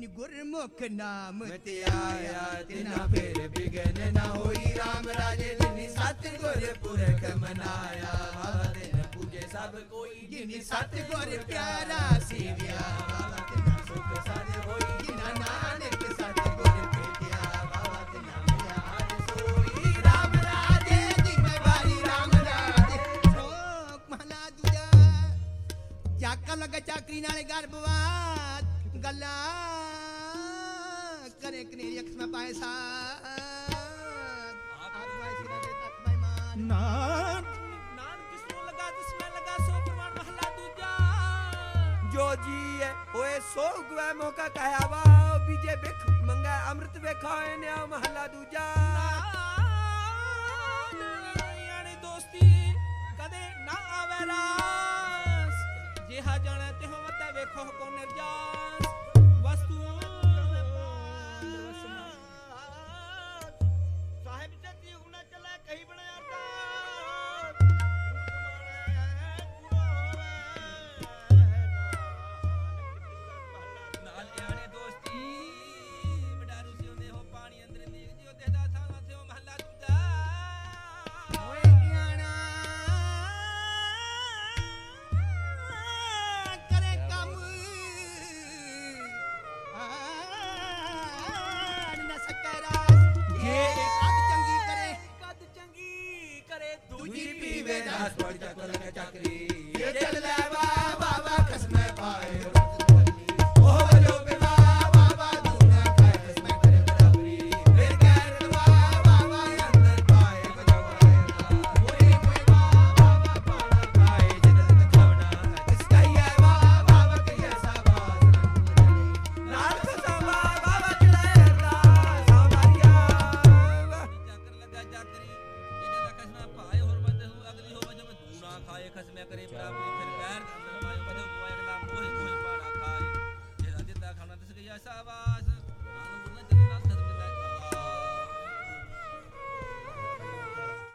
ਜਿਨ ਗੁਰਮੁਖ ਨਾਮ ਮਤਿ ਆਇਆ ਤਿਨਾ ਫੇਰ ਬਿਗਨ ਨਾ ਹੋਈ RAM ਰਾਜੇ ਜਿਨੀ ਸਤ ਗੁਰ ਪੁਰਖ ਮਨਾਇਆ ਬਾਬਾ ਤਿਨ ਪੂਜੇ ਸਭ ਕੋਈ ਜਿਨ ਪਿਆਰਾ ਬਾਬਾ ਤਿਨਾ ਸੁਖ ਹੋਈ ਜਿਨਾ ਨਾਨਕ ਸਤਿਗੁਰ ਭੇਟਿਆ ਬਾਬਾ ਤਿਨਾ ਚਾਕਾ ਲਗਾ ਚਾਕਰੀ ਨਾਲੇ ਗਰਭਵਾਤ ਗੱਲਾਂ ਕਰੇ ਕਨੇਰੀ ਅਖਸ ਮੈਂ ਪਾਏ ਸਾ ਆਤਮਾ ਸਿਰਾ ਦੇ ਤਤ ਮਹਿਮਾਨ ਨਾਨ ਨਾਨ ਕਿਸ ਨੂੰ ਲਗਾ ਜਿਸ ਮੈਂ ਲਗਾ ਸੋ ਪ੍ਰਮਾਣ ਮਹਲਾ ਦੂਜਾ। ਜੋ ਜੀ ਹੈ ਹੋਏ ਸੋ ਗੁਐ ਮੌਕਾ ਕਹਿਆ ਵਾ। ਬੀਜੇ ਬਿਖ ਮੰਗਾ ਅੰਮ੍ਰਿਤ ਵੇਖਾਏ ਨੇ ਮਹੱਲਾ ਦੂਜਾ। ਯਾਨੀ ਦੋਸਤੀ ਕਦੇ ਨਾ ਆਵੇ ਰਾਸ। ਜਿਹਾ ਜਾਣਾ ਤੇ ਹੋਵਤਾ vê nas portas ਦੂਣਾ ਖਾਏ ਖਸਮੇ ਕਰੇ ਬਰਾਬਰੀ ਫਿਰ ਪੈਰ ਅੰਦਰ ਮਾਇਓ ਕਦੇ ਕੋਏ ਅਗਲਾ ਮੋਹ